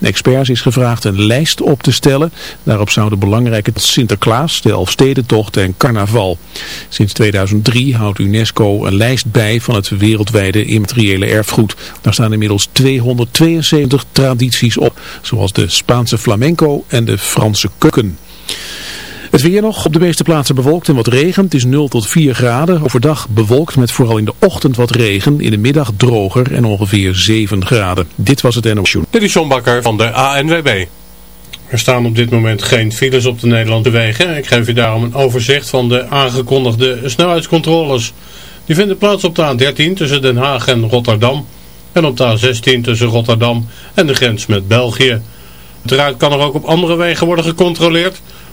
Experts is gevraagd een lijst op te stellen. Daarop zouden belangrijke Sinterklaas, de Elfstedentocht en carnaval. Sinds 2003 houdt UNESCO een lijst bij van het wereldwijde immateriële erfgoed. Daar staan inmiddels 272 tradities op, zoals de Spaanse flamenco en de Franse keuken. Het weer nog op de meeste plaatsen bewolkt en wat regen. Het is 0 tot 4 graden. Overdag bewolkt met vooral in de ochtend wat regen. In de middag droger en ongeveer 7 graden. Dit was het NOS. Dit is John Bakker van de ANWB. Er staan op dit moment geen files op de Nederlandse wegen. Ik geef u daarom een overzicht van de aangekondigde snelheidscontroles. Die vinden plaats op de A13 tussen Den Haag en Rotterdam. En op de A16 tussen Rotterdam en de grens met België. Uiteraard kan er ook op andere wegen worden gecontroleerd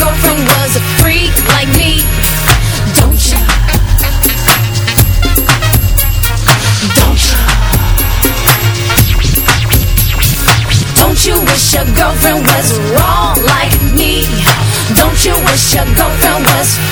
girlfriend was a freak like me. Don't ya? Don't ya? Don't you wish your girlfriend was wrong like me? Don't you wish your girlfriend was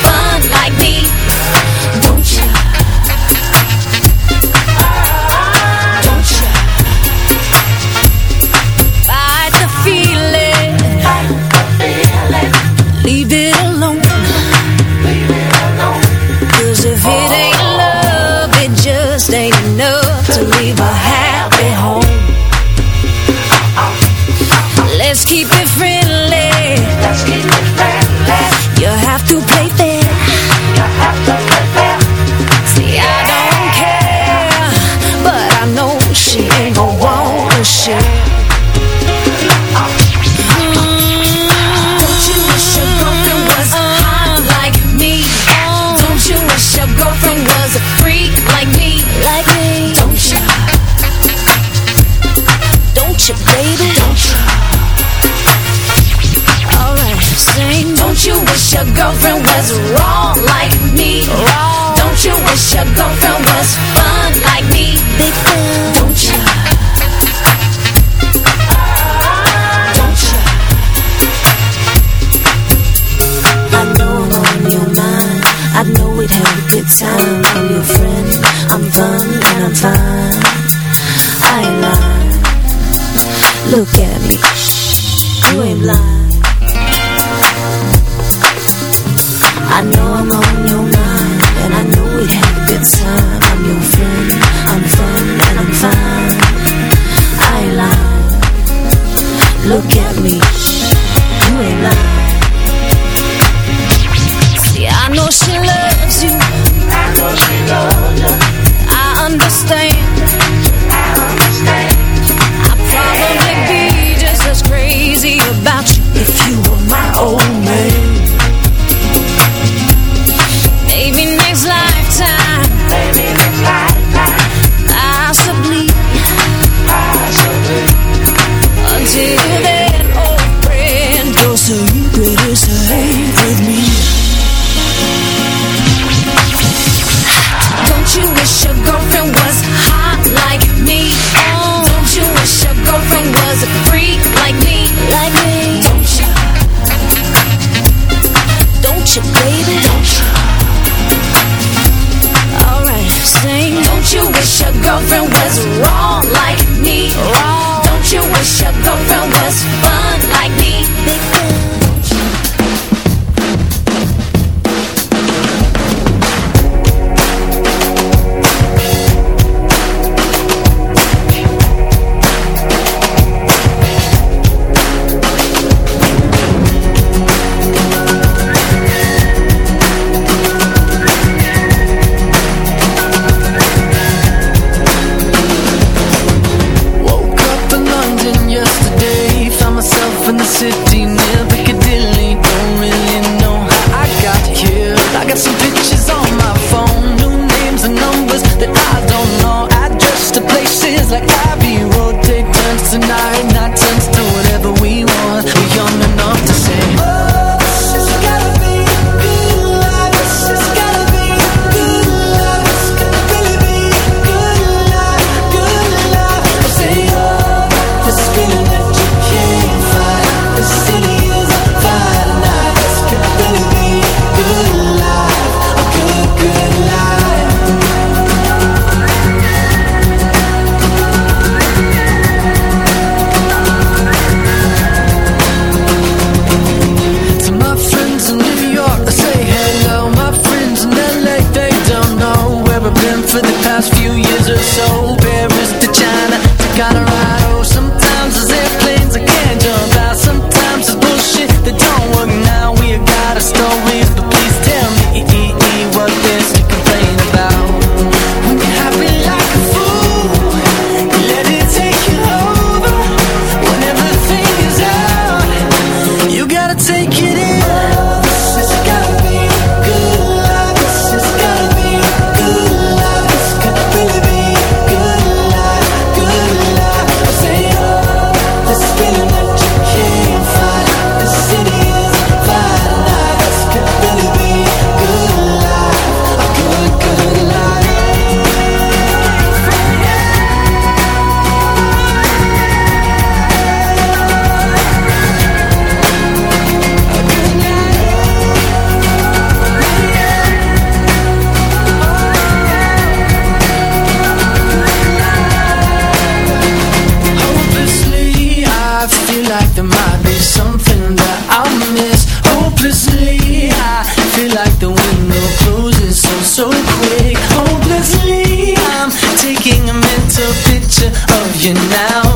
now.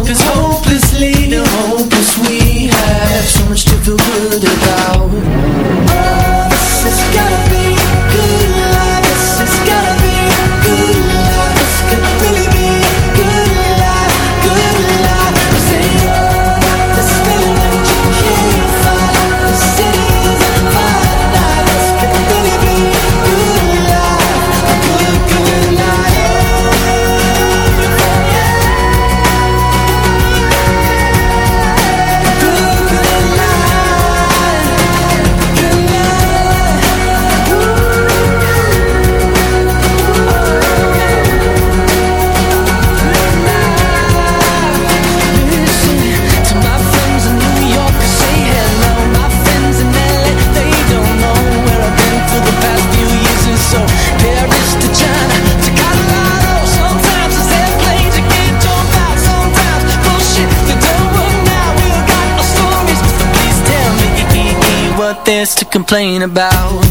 There's to complain about.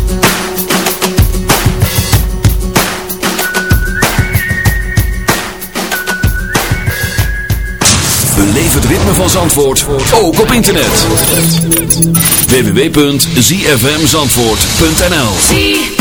Beleef het ritme van Zandvoort, ook op internet. www.zfmzandvoort.nl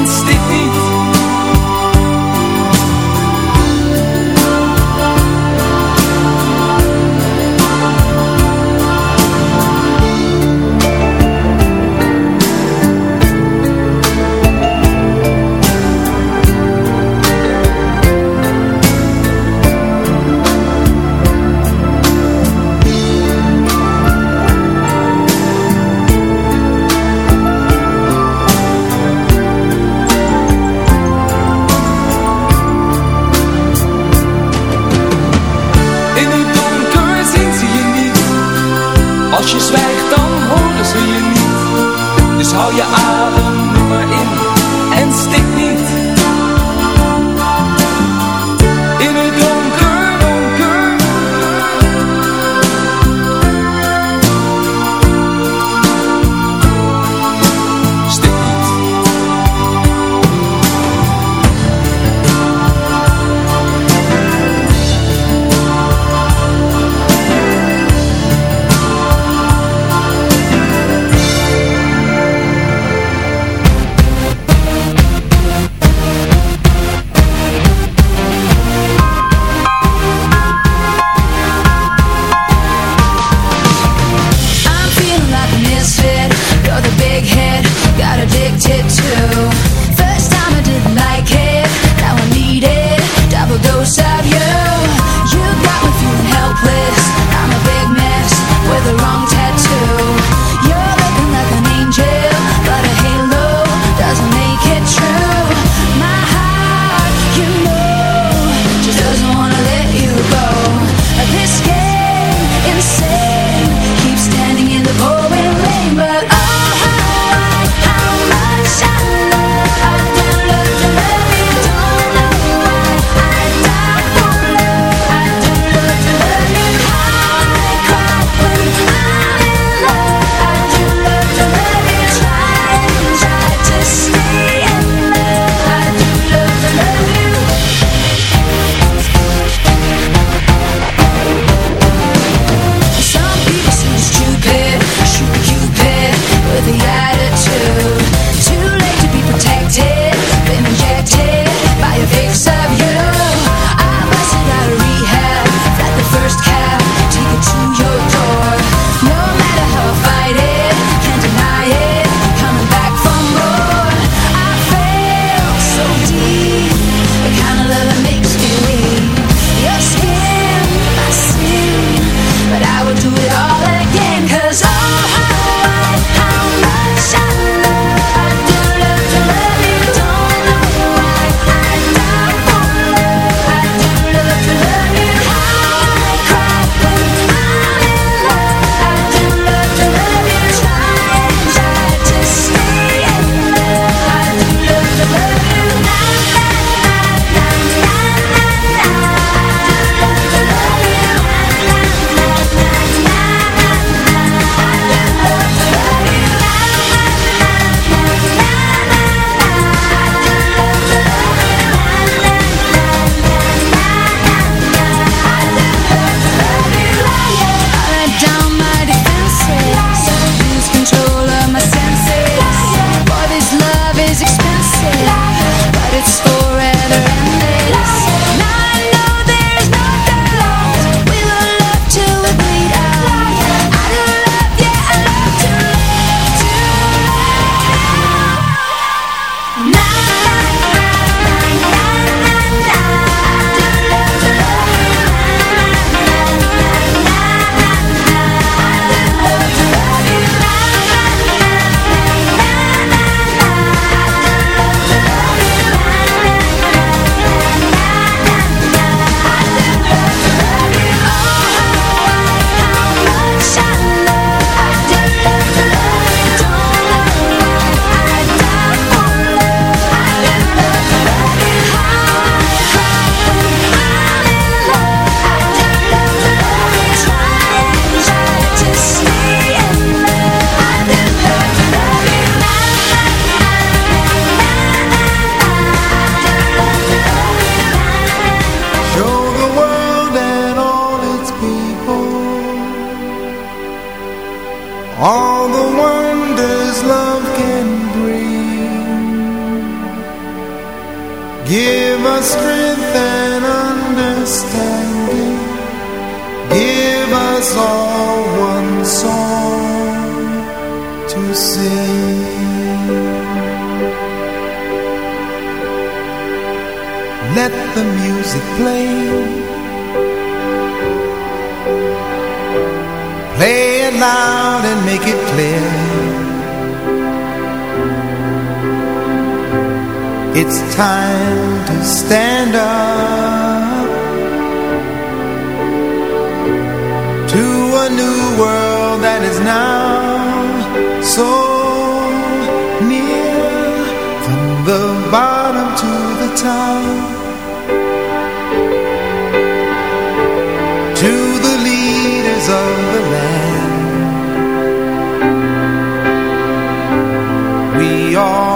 Stik niet we all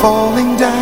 falling down.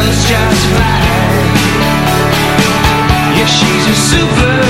does just fine. Yeah, she's a super.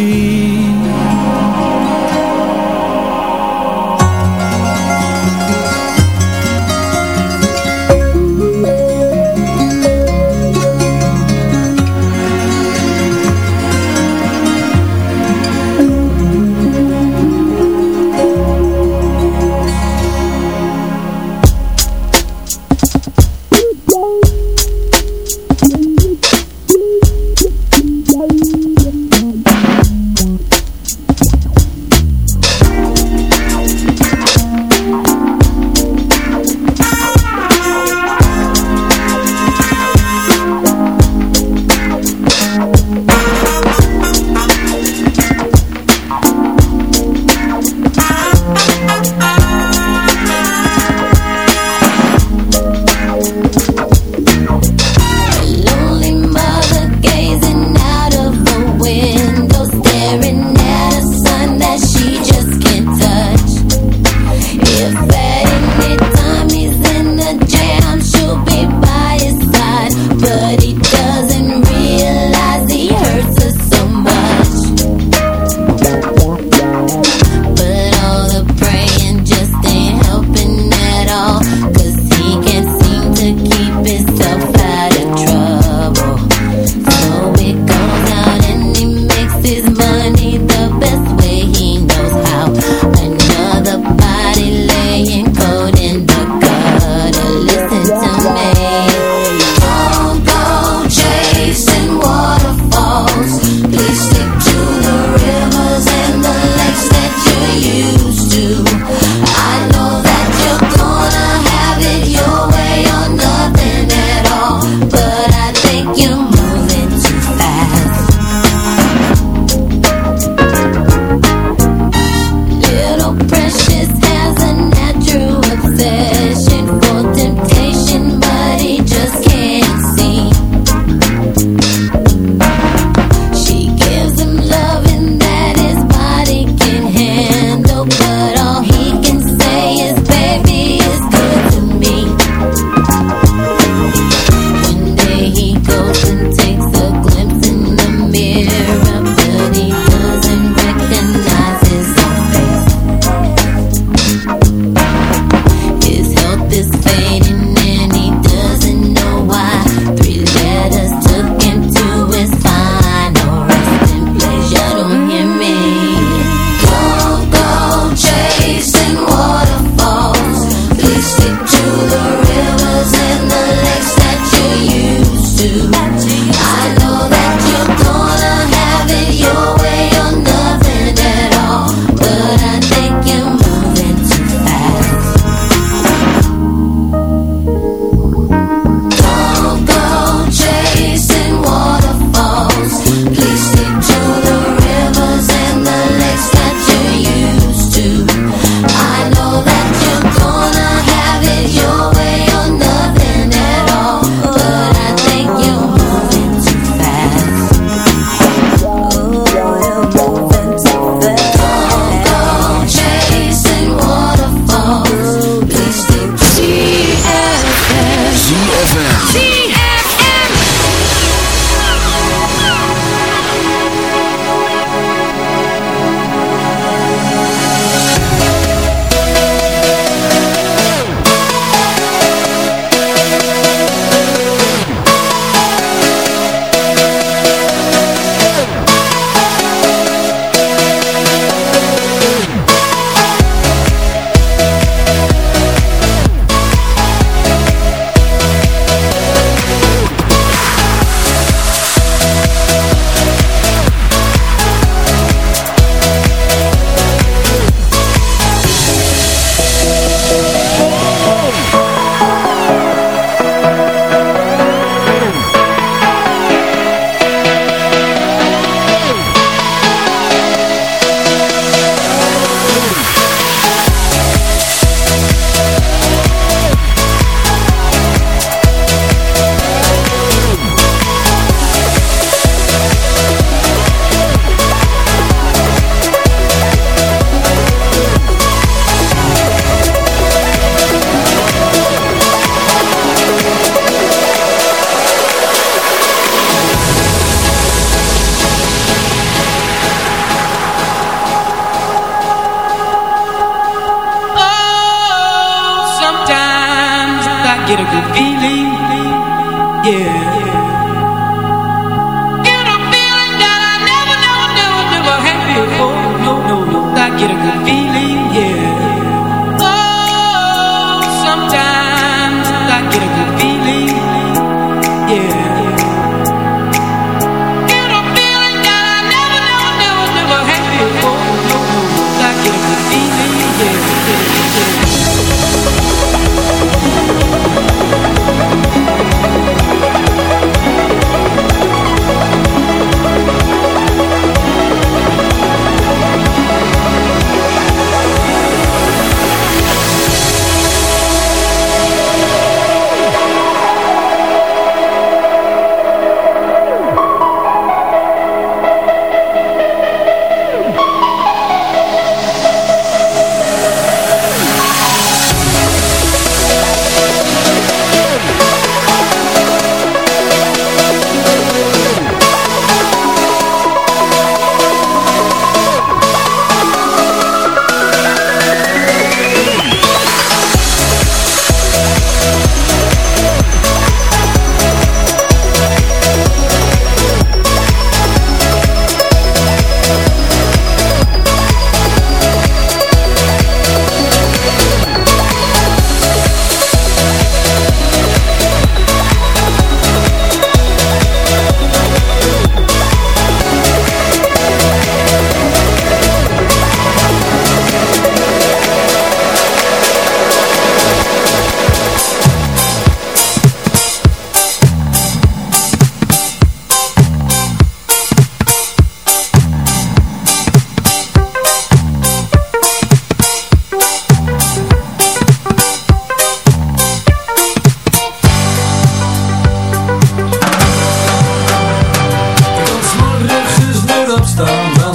Opstaan,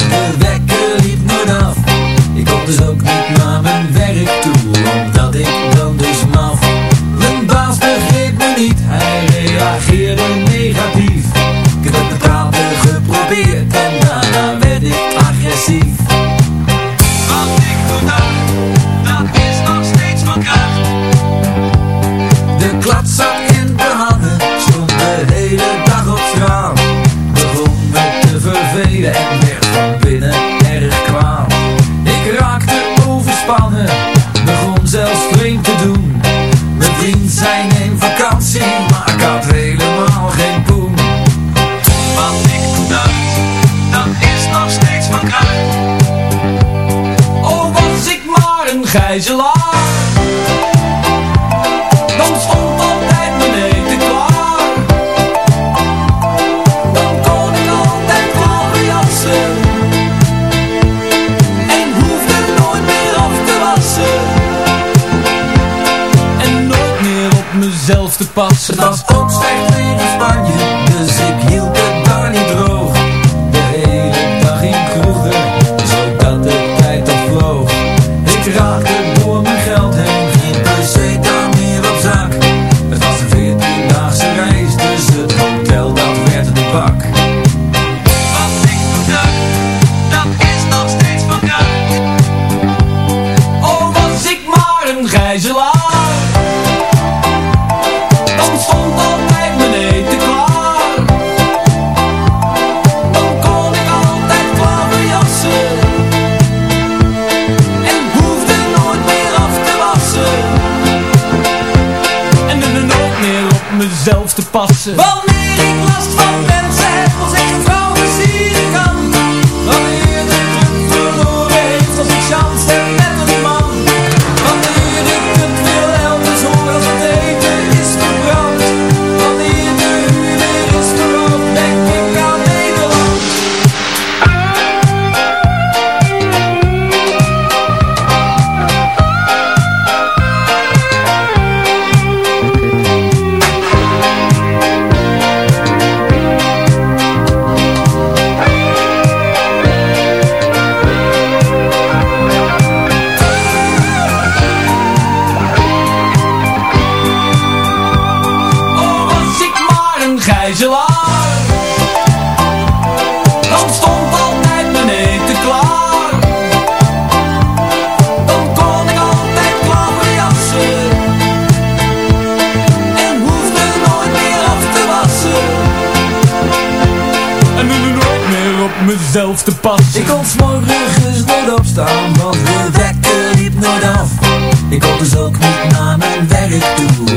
mezelf te passen. Wanneer ik last van mensen pas Ik kon s'morgens nooit opstaan, want de wekker liep nooit af. Ik kon dus ook niet naar mijn werk toe,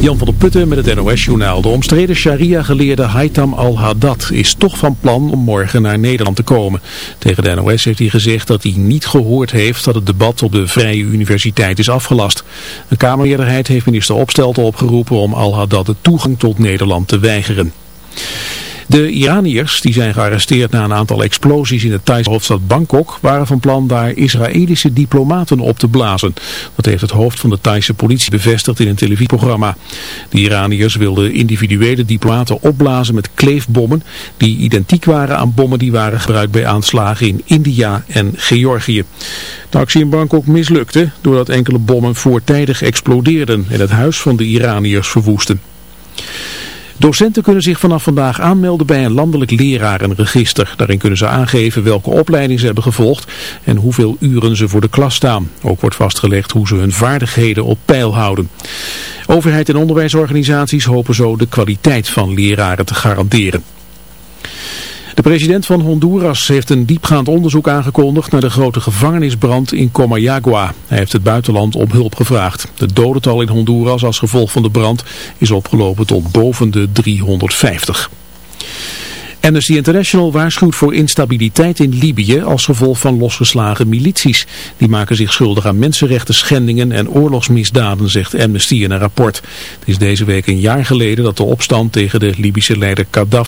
Jan van der Putten met het NOS-journaal. De omstreden sharia-geleerde Haitham al-Haddad is toch van plan om morgen naar Nederland te komen. Tegen de NOS heeft hij gezegd dat hij niet gehoord heeft dat het debat op de Vrije Universiteit is afgelast. Een Kamermeerderheid heeft minister Opstelten opgeroepen om al-Haddad de toegang tot Nederland te weigeren. De Iraniërs, die zijn gearresteerd na een aantal explosies in de Thaise hoofdstad Bangkok, waren van plan daar Israëlische diplomaten op te blazen. Dat heeft het hoofd van de Thaise politie bevestigd in een televisieprogramma. De Iraniërs wilden individuele diplomaten opblazen met kleefbommen die identiek waren aan bommen die waren gebruikt bij aanslagen in India en Georgië. De actie in Bangkok mislukte doordat enkele bommen voortijdig explodeerden en het huis van de Iraniërs verwoesten. Docenten kunnen zich vanaf vandaag aanmelden bij een landelijk lerarenregister. Daarin kunnen ze aangeven welke opleiding ze hebben gevolgd en hoeveel uren ze voor de klas staan. Ook wordt vastgelegd hoe ze hun vaardigheden op peil houden. Overheid en onderwijsorganisaties hopen zo de kwaliteit van leraren te garanderen. De president van Honduras heeft een diepgaand onderzoek aangekondigd naar de grote gevangenisbrand in Comayagua. Hij heeft het buitenland om hulp gevraagd. De dodental in Honduras als gevolg van de brand is opgelopen tot boven de 350. Amnesty International waarschuwt voor instabiliteit in Libië als gevolg van losgeslagen milities. Die maken zich schuldig aan mensenrechten schendingen en oorlogsmisdaden, zegt Amnesty in een rapport. Het is deze week een jaar geleden dat de opstand tegen de Libische leider Gaddafi